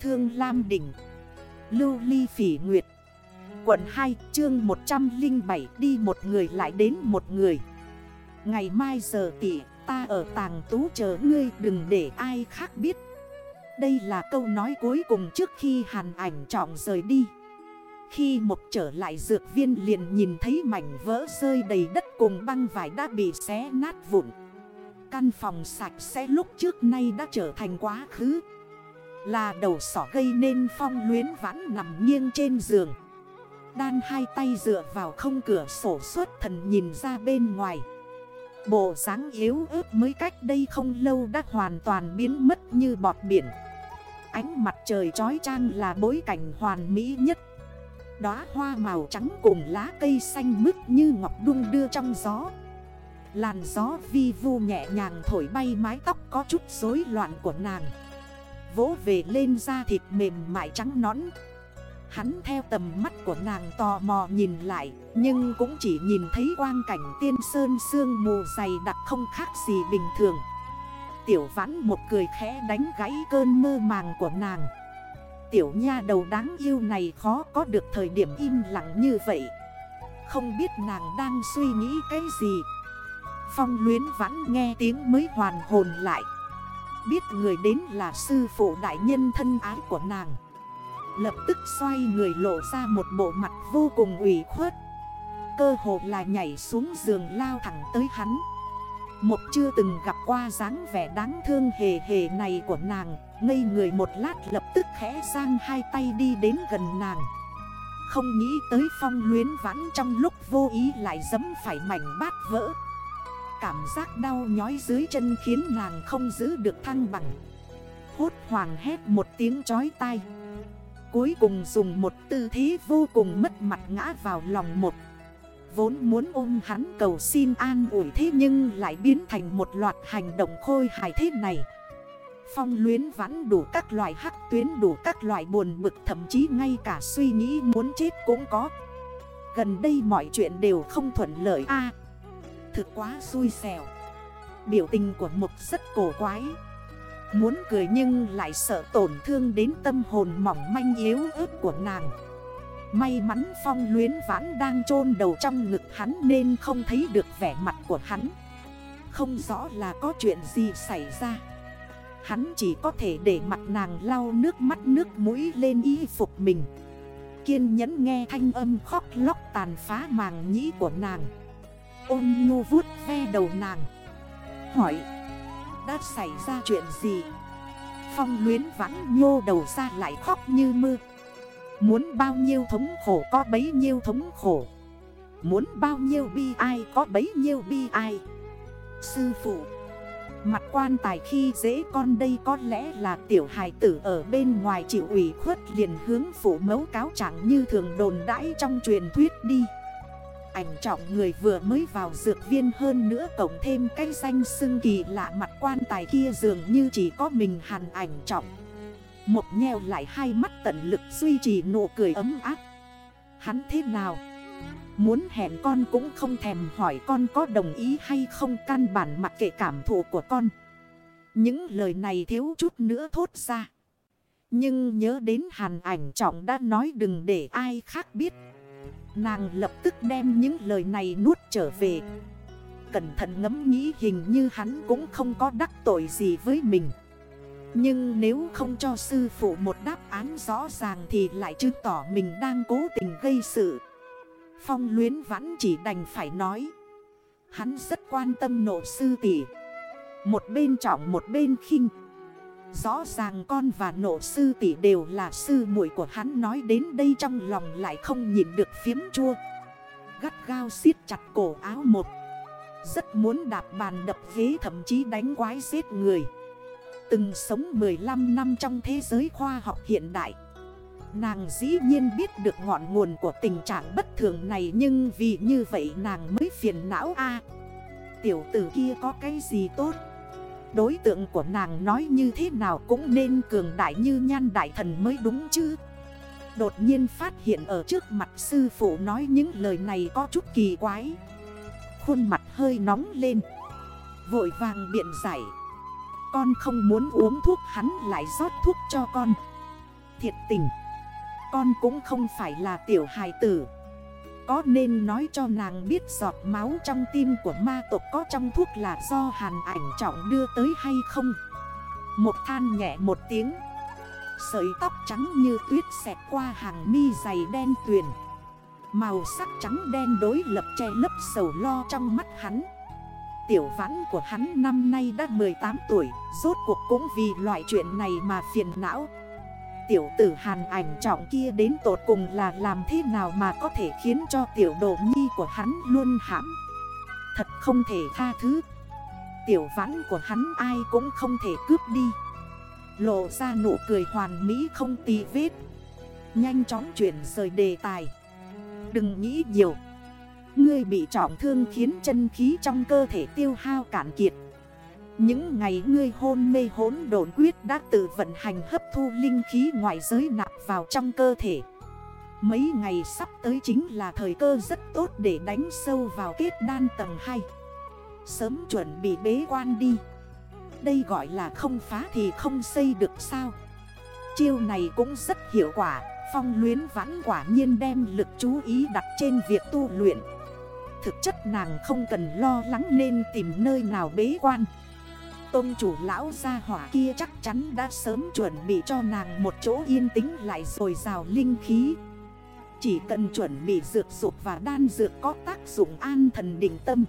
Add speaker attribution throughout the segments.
Speaker 1: Thương Lam Đỉnh, Lưu Ly Phỉ Nguyệt, Quận 2 chương 107 đi một người lại đến một người. Ngày mai giờ tỉ, ta ở tàng tú chờ ngươi, đừng để ai khác biết. Đây là câu nói cuối cùng trước khi hàn ảnh trọng rời đi. Khi một trở lại dược viên liền nhìn thấy mảnh vỡ rơi đầy đất cùng băng vải đã bị xé nát vụn. Căn phòng sạch sẽ lúc trước nay đã trở thành quá khứ. Là đầu sỏ gây nên phong luyến vãn nằm nghiêng trên giường. Đan hai tay dựa vào không cửa sổ suốt thần nhìn ra bên ngoài. Bộ dáng yếu ớt mới cách đây không lâu đã hoàn toàn biến mất như bọt biển. Ánh mặt trời trói trang là bối cảnh hoàn mỹ nhất. Đóa hoa màu trắng cùng lá cây xanh mứt như ngọc đung đưa trong gió. Làn gió vi vu nhẹ nhàng thổi bay mái tóc có chút rối loạn của nàng. Vỗ về lên da thịt mềm mại trắng nõn. Hắn theo tầm mắt của nàng tò mò nhìn lại, Nhưng cũng chỉ nhìn thấy quang cảnh tiên sơn sương mù dày đặc không khác gì bình thường. Tiểu vãn một cười khẽ đánh gãy cơn mơ màng của nàng. Tiểu nha đầu đáng yêu này khó có được thời điểm im lặng như vậy. Không biết nàng đang suy nghĩ cái gì. Phong luyến vãn nghe tiếng mới hoàn hồn lại. Biết người đến là sư phụ đại nhân thân ái của nàng. Lập tức xoay người lộ ra một bộ mặt vô cùng ủy khuất. Cơ hồ là nhảy xuống giường lao thẳng tới hắn. Một chưa từng gặp qua dáng vẻ đáng thương hề hề này của nàng, Ngây người một lát lập tức khẽ sang hai tay đi đến gần nàng. Không nghĩ tới phong luyến vãn trong lúc vô ý lại dấm phải mảnh bát vỡ. Cảm giác đau nhói dưới chân khiến nàng không giữ được thăng bằng. Hốt hoàng hét một tiếng chói tai. Cuối cùng dùng một tư thế vô cùng mất mặt ngã vào lòng một. Vốn muốn ôm hắn cầu xin an ủi thế nhưng lại biến thành một loạt hành động khôi hài thế này. Phong luyến vắn đủ các loại hắc tuyến, đủ các loại buồn bực, thậm chí ngay cả suy nghĩ muốn chết cũng có. Gần đây mọi chuyện đều không thuận lợi a. Thực quá xui xẻo. Biểu tình của Mục rất cổ quái. Muốn cười nhưng lại sợ tổn thương đến tâm hồn mỏng manh yếu ớt của nàng. May mắn phong luyến vãn đang chôn đầu trong ngực hắn nên không thấy được vẻ mặt của hắn. Không rõ là có chuyện gì xảy ra. Hắn chỉ có thể để mặt nàng lau nước mắt nước mũi lên y phục mình. Kiên nhẫn nghe thanh âm khóc lóc tàn phá màng nhĩ của nàng. Ôn nhu vuốt ve đầu nàng. Hỏi, Đã xảy ra chuyện gì? Phong luyến vãn nhô đầu ra lại khóc như mưa. Muốn bao nhiêu thống khổ có bấy nhiêu thống khổ. Muốn bao nhiêu bi ai có bấy nhiêu bi ai. Sư phụ, Mặt quan tài khi dễ con đây có lẽ là tiểu hài tử ở bên ngoài chịu ủy khuất liền hướng phủ mấu cáo chẳng như thường đồn đãi trong truyền thuyết đi ảnh trọng người vừa mới vào dược viên hơn nữa cộng thêm cái danh xưng kỳ lạ mặt quan tài kia dường như chỉ có mình hàn ảnh trọng. Một nheo lại hai mắt tận lực duy trì nụ cười ấm áp. Hắn thế nào? Muốn hẹn con cũng không thèm hỏi con có đồng ý hay không căn bản mặc kệ cảm thụ của con. Những lời này thiếu chút nữa thốt ra. Nhưng nhớ đến hàn ảnh trọng đã nói đừng để ai khác biết. Nàng lập tức đem những lời này nuốt trở về. Cẩn thận ngẫm nghĩ hình như hắn cũng không có đắc tội gì với mình. Nhưng nếu không cho sư phụ một đáp án rõ ràng Thì lại chứng tỏ mình đang cố tình gây sự. Phong luyến vẫn chỉ đành phải nói. Hắn rất quan tâm nộ sư tỷ. Một bên trọng một bên khinh. Rõ ràng con và nộ sư tỷ đều là sư muội của hắn, nói đến đây trong lòng lại không nhìn được phiếm chua. Gắt gao siết chặt cổ áo một. Rất muốn đạp bàn đập ghế, thậm chí đánh quái giết người. Từng sống 15 năm trong thế giới khoa học hiện đại. Nàng dĩ nhiên biết được ngọn nguồn của tình trạng bất thường này, Nhưng vì như vậy nàng mới phiền não a. Tiểu tử kia có cái gì tốt? Đối tượng của nàng nói như thế nào cũng nên cường đại như nhan đại thần mới đúng chứ. Đột nhiên phát hiện ở trước mặt sư phụ nói những lời này có chút kỳ quái. Khuôn mặt hơi nóng lên. Vội vàng biện giải. Con không muốn uống thuốc, hắn lại rót thuốc cho con. Thiệt tình. Con cũng không phải là tiểu hài tử. Có nên nói cho nàng biết giọt máu trong tim của ma tộc có trong thuốc là do hàn ảnh trọng đưa tới hay không? Một than nhẹ một tiếng. Sợi tóc trắng như tuyết xẹt qua hàng mi dày đen tuyền. Màu sắc trắng đen đối lập che lấp sầu lo trong mắt hắn. Tiểu vãn của hắn năm nay đã 18 tuổi, Rốt cuộc cũng vì loại chuyện này mà phiền não. Tiểu tử hàn ảnh trọng kia đến tột cùng là làm thế nào mà có thể khiến cho tiểu đồ nhi của hắn luôn hãm? Thật không thể tha thứ. Tiểu vãn của hắn ai cũng không thể cướp đi. Lộ ra nụ cười hoàn mỹ không tì vết. Nhanh chóng chuyển rời đề tài. Đừng nghĩ nhiều. Ngươi bị trọng thương khiến chân khí trong cơ thể tiêu hao cạn kiệt. Những ngày ngươi hôn mê hốn độn quyết đã tự vận hành hấp thu linh khí ngoại giới nạp vào trong cơ thể. Mấy ngày sắp tới chính là thời cơ rất tốt để đánh sâu vào kết đan tầng 2 Sớm chuẩn bị bế quan đi. Đây gọi là không phá thì không xây được sao? Chiêu này cũng rất hiệu quả, Phong luyến vãn quả nhiên đem lực chú ý đặt trên việc tu luyện. Thực chất nàng không cần lo lắng nên tìm nơi nào bế quan. Tôn chủ lão gia hỏa kia chắc chắn đã sớm chuẩn bị cho nàng một chỗ yên tĩnh lại rồi rào linh khí. Chỉ cần chuẩn bị dược dục và đan dược có tác dụng an thần định tâm.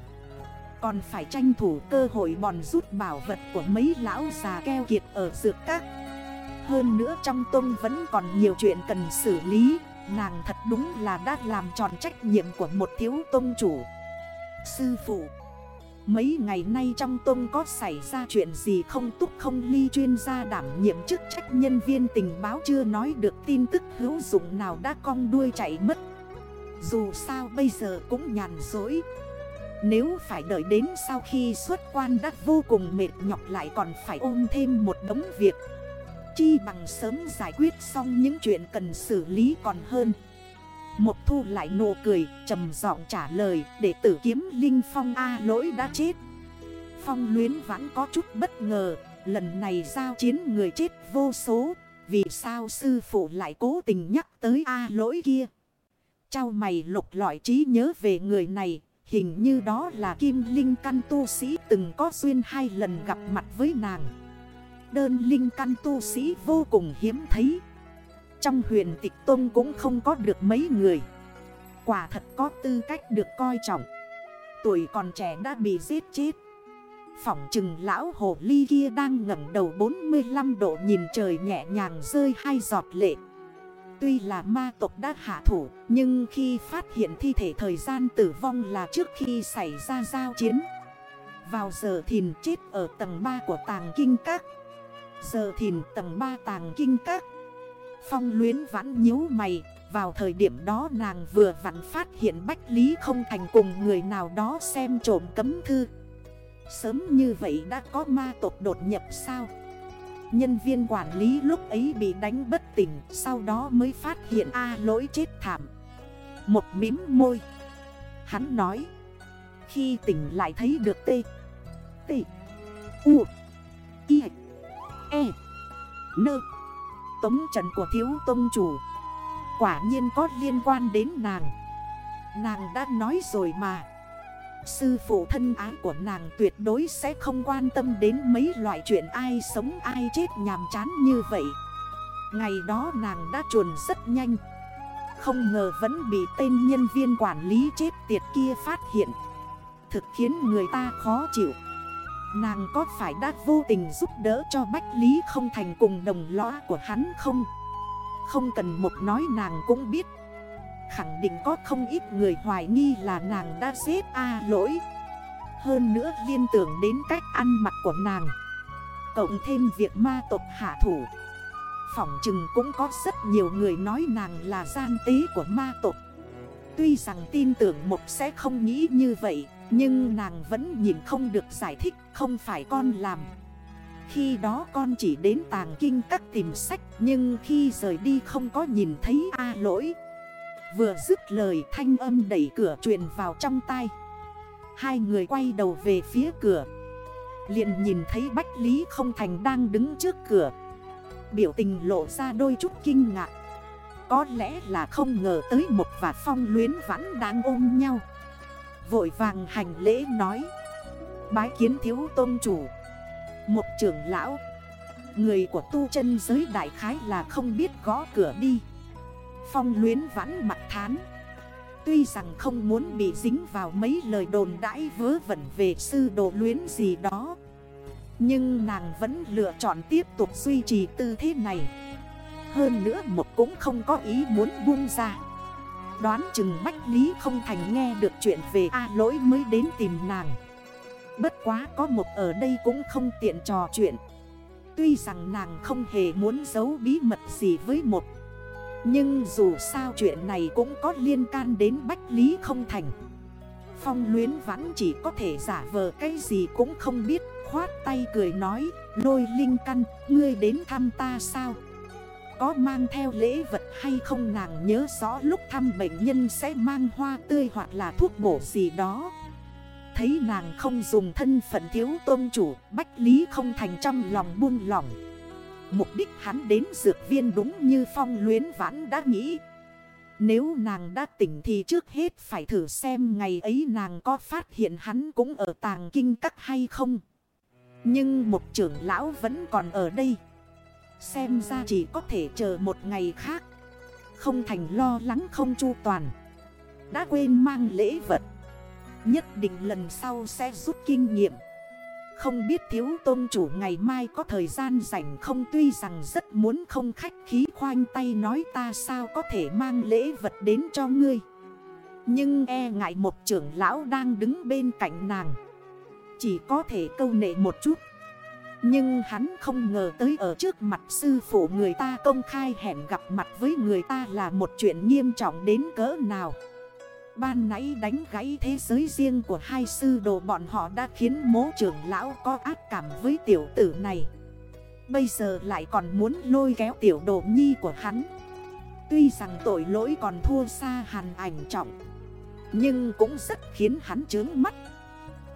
Speaker 1: Còn phải tranh thủ cơ hội bòn rút bảo vật của mấy lão già keo kiệt ở dược các. Hơn nữa trong tôn vẫn còn nhiều chuyện cần xử lý. Nàng thật đúng là đã làm tròn trách nhiệm của một thiếu tôn chủ. Sư phụ Mấy ngày nay trong tông có xảy ra chuyện gì không? Túc không ly chuyên gia đảm nhiệm chức trách nhân viên tình báo chưa nói được tin tức hữu dụng nào đã cong đuôi chạy mất. Dù sao bây giờ cũng nhàn dối Nếu phải đợi đến sau khi xuất quan đã vô cùng mệt nhọc lại còn phải ôm thêm một đống việc. Chi bằng sớm giải quyết xong những chuyện cần xử lý còn hơn. Một thu lại nụ cười, trầm giọng trả lời Để tử kiếm Linh Phong A lỗi đã chết. Phong luyến vẫn có chút bất ngờ, Lần này giao chiến người chết vô số, Vì sao sư phụ lại cố tình nhắc tới A lỗi kia? Chào mày lục lọi trí nhớ về người này, Hình như đó là Kim Linh Căn tu sĩ từng có duyên hai lần gặp mặt với nàng. Đơn linh căn tu sĩ vô cùng hiếm thấy. Trong huyền tịch tôn cũng không có được mấy người. Quả thật có tư cách được coi trọng. Tuổi còn trẻ đã bị giết chết. Phỏng chừng lão hồ ly kia đang ngẩn đầu 45 độ nhìn trời nhẹ nhàng rơi hai giọt lệ. Tuy là ma tộc đã hạ thủ, Nhưng khi phát hiện thi thể thời gian tử vong là trước khi xảy ra giao chiến. Vào giờ thìn chết ở tầng 3 của tàng kinh các. Giờ thìn tầng 3 tàng kinh các. Phong luyến vãn nhíu mày, Vào thời điểm đó nàng vừa vặn phát hiện Bách Lý không thành cùng người nào đó xem trộm cấm thư. Sớm như vậy đã có ma tộc đột nhập sao? Nhân viên quản lý lúc ấy bị đánh bất tỉnh, Sau đó mới phát hiện A lỗi chết thảm. Một mím môi. Hắn nói, Khi tỉnh lại thấy được T T U, I E Nơ Tống trận của thiếu tông chủ. Quả nhiên có liên quan đến nàng. Nàng đã nói rồi mà. Sư phụ thân ái của nàng tuyệt đối sẽ không quan tâm đến mấy loại chuyện ai sống ai chết nhàm chán như vậy. Ngày đó nàng đã chuồn rất nhanh. Không ngờ vẫn bị tên nhân viên quản lý chết tiệt kia phát hiện. Thực khiến người ta khó chịu. Nàng có phải đã vô tình giúp đỡ cho Bách Lý không thành cùng đồng lõa của hắn không? Không cần một nói nàng cũng biết. Khẳng định có không ít người hoài nghi là nàng đã xếp A lỗi. Hơn nữa liên tưởng đến cách ăn mặc của nàng. Cộng thêm việc ma tộc hạ thủ. Phỏng chừng cũng có rất nhiều người nói nàng là gian tế của ma tộc. Tuy rằng tin tưởng một sẽ không nghĩ như vậy nhưng nàng vẫn nhìn không được giải thích, không phải con làm. Khi đó con chỉ đến tàng kinh các tìm sách, Nhưng khi rời đi không có nhìn thấy A lỗi. Vừa dứt lời, thanh âm đẩy cửa truyền vào trong tay Hai người quay đầu về phía cửa. Liền nhìn thấy Bách Lý không thành đang đứng trước cửa. Biểu tình lộ ra đôi chút kinh ngạc. Có lẽ là không ngờ tới một và phong luyến vãn đang ôm nhau. Vội vàng hành lễ nói. Bái kiến thiếu tôn chủ. Một trưởng lão. Người của tu chân giới đại khái là không biết gõ cửa đi. Phong luyến vãn mặt thán. Tuy rằng không muốn bị dính vào mấy lời đồn đãi vớ vẩn về sư đồ luyến gì đó. Nhưng nàng vẫn lựa chọn tiếp tục duy trì tư thế này. Hơn nữa một cũng không có ý muốn buông ra. Đoán chừng Bách Lý không thành nghe được chuyện về A lỗi mới đến tìm nàng. Bất quá có một ở đây cũng không tiện trò chuyện. Tuy rằng nàng không hề muốn giấu bí mật gì với một. Nhưng dù sao chuyện này cũng có liên can đến Bách Lý không thành. Phong luyến vãn chỉ có thể giả vờ cái gì cũng không biết, Khoát tay cười nói, Lôi linh căn, ngươi đến thăm ta sao? Có mang theo lễ vật hay không nàng nhớ rõ lúc thăm bệnh nhân sẽ mang hoa tươi hoặc là thuốc bổ gì đó. Thấy nàng không dùng thân phận thiếu tôn chủ, Bách Lý không thành trong lòng buông lỏng. Mục đích hắn đến dược viên đúng như phong luyến vãn đã nghĩ. Nếu nàng đã tỉnh thì trước hết phải thử xem ngày ấy nàng có phát hiện hắn cũng ở tàng kinh các hay không. Nhưng một trưởng lão vẫn còn ở đây. Xem ra chỉ có thể chờ một ngày khác. Không thành lo lắng không chu toàn. Đã quên mang lễ vật. Nhất định lần sau sẽ rút kinh nghiệm. Không biết thiếu tôn chủ ngày mai có thời gian rảnh không? Tuy rằng rất muốn không khách khí khoanh tay nói ta sao có thể mang lễ vật đến cho ngươi. Nhưng e ngại một trưởng lão đang đứng bên cạnh nàng. Chỉ có thể câu nệ một chút. Nhưng hắn không ngờ tới ở trước mặt sư phụ người ta công khai hẹn gặp mặt với người ta là một chuyện nghiêm trọng đến cỡ nào. Ban nãy đánh gãy thế giới riêng của hai sư đồ bọn họ đã khiến mố trưởng lão có ác cảm với tiểu tử này. Bây giờ lại còn muốn lôi kéo tiểu đồ nhi của hắn. Tuy rằng tội lỗi còn thua xa hàn ảnh trọng, Nhưng cũng rất khiến hắn chướng mắt.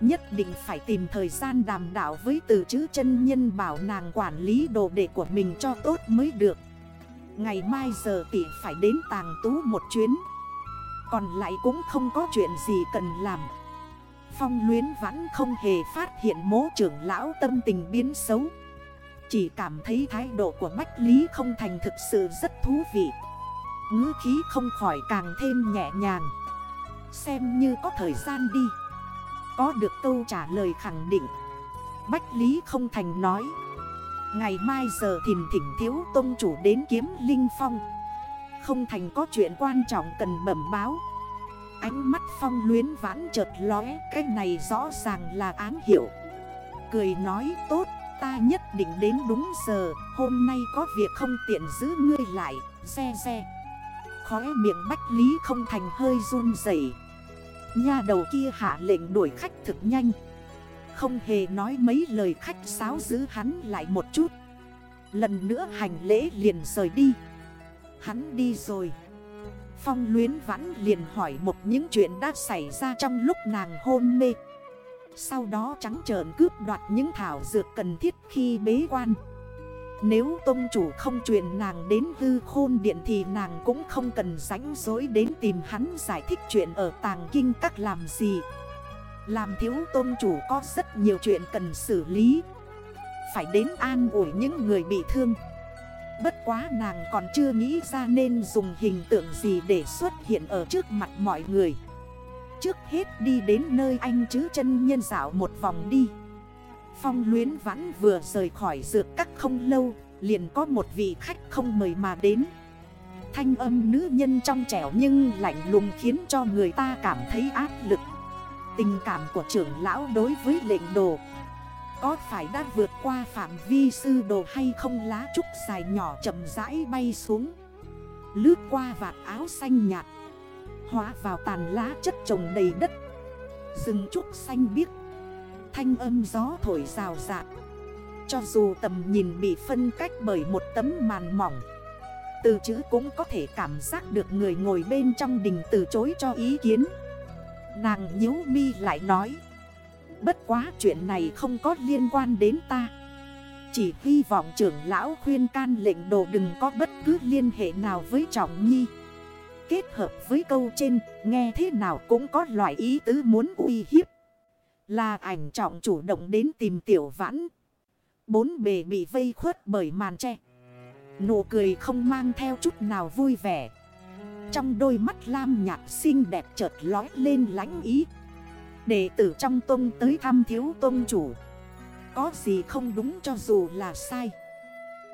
Speaker 1: Nhất định phải tìm thời gian đàm đạo với từ chữ chân nhân bảo nàng quản lý đồ đệ của mình cho tốt mới được. Ngày mai giờ tỷ phải đến tàng tú một chuyến. Còn lại cũng không có chuyện gì cần làm. Phong luyến vẫn không hề phát hiện mố trưởng lão tâm tình biến xấu. Chỉ cảm thấy thái độ của Bách Lý không thành thực sự rất thú vị. Ngữ khí không khỏi càng thêm nhẹ nhàng. Xem như có thời gian đi. Có được câu trả lời khẳng định. Bách Lý không thành nói. Ngày mai giờ thìm thỉnh thiếu tôn chủ đến kiếm Linh Phong. Không thành có chuyện quan trọng cần bẩm báo. Ánh mắt phong luyến vãn chợt lóe, Cái này rõ ràng là ám hiệu. Cười nói, tốt, ta nhất định đến đúng giờ, Hôm nay có việc không tiện giữ ngươi lại, Xe xe. Khóe miệng bách lý không thành hơi run dậy Nhà đầu kia hạ lệnh đuổi khách thực nhanh. Không hề nói mấy lời khách sáo giữ hắn lại một chút. Lần nữa hành lễ liền rời đi. Hắn đi rồi. Phong luyến vãn liền hỏi một những chuyện đã xảy ra trong lúc nàng hôn mê. Sau đó trắng trợn cướp đoạt những thảo dược cần thiết khi bế quan. Nếu tôn chủ không truyền nàng đến hư khôn điện Thì nàng cũng không cần rảnh rỗi đến tìm hắn giải thích chuyện ở tàng kinh các làm gì. Làm thiếu tôn chủ có rất nhiều chuyện cần xử lý. Phải đến an ủi những người bị thương. Bất quá nàng còn chưa nghĩ ra nên dùng hình tượng gì để xuất hiện ở trước mặt mọi người. Trước hết đi đến nơi anh chứ chân nhân dạo một vòng đi. Phong luyến vãn vừa rời khỏi dược các không lâu, Liền có một vị khách không mời mà đến. Thanh âm nữ nhân trong trẻo nhưng lạnh lùng khiến cho người ta cảm thấy áp lực. Tình cảm của trưởng lão đối với lệnh đồ, có phải đã vượt qua phạm vi sư đồ hay không? Lá trúc dài nhỏ chậm rãi bay xuống, Lướt qua vạt áo xanh nhạt, Hóa vào tàn lá chất trồng đầy đất. Rừng trúc xanh biếc Thanh âm gió thổi rào rạt. Cho dù tầm nhìn bị phân cách bởi một tấm màn mỏng, Từ chữ cũng có thể cảm giác được người ngồi bên trong đình từ chối cho ý kiến. Nàng nhếu mi lại nói, Bất quá chuyện này không có liên quan đến ta. Chỉ hy vọng trưởng lão khuyên can lệnh đồ đừng có bất cứ liên hệ nào với Trọng Nhi. Kết hợp với câu trên, nghe thế nào cũng có loại ý tứ muốn uy hiếp là ảnh trọng chủ động đến tìm tiểu vãn. Bốn bề bị vây khuất bởi màn tre. Nụ cười không mang theo chút nào vui vẻ. Trong đôi mắt lam nhạt xinh đẹp chợt lói lên lánh ý. Đệ tử trong tông tới thăm thiếu tông chủ. Có gì không đúng cho dù là sai.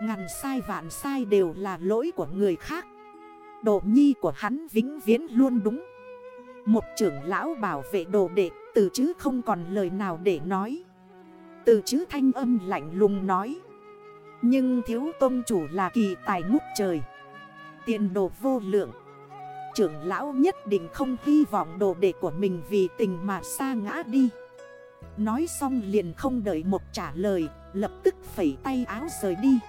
Speaker 1: Ngàn sai vạn sai đều là lỗi của người khác. Độ nhi của hắn vĩnh viễn luôn đúng. Một trưởng lão bảo vệ đồ đệ, Từ chứ không còn lời nào để nói. Từ chứ thanh âm lạnh lùng nói. Nhưng thiếu tôn chủ là kỳ tài ngút trời. Tiền đồ vô lượng. Trưởng lão nhất định không hy vọng đồ đệ của mình vì tình mà xa ngã đi. Nói xong liền không đợi một trả lời, Lập tức phẩy tay áo rời đi.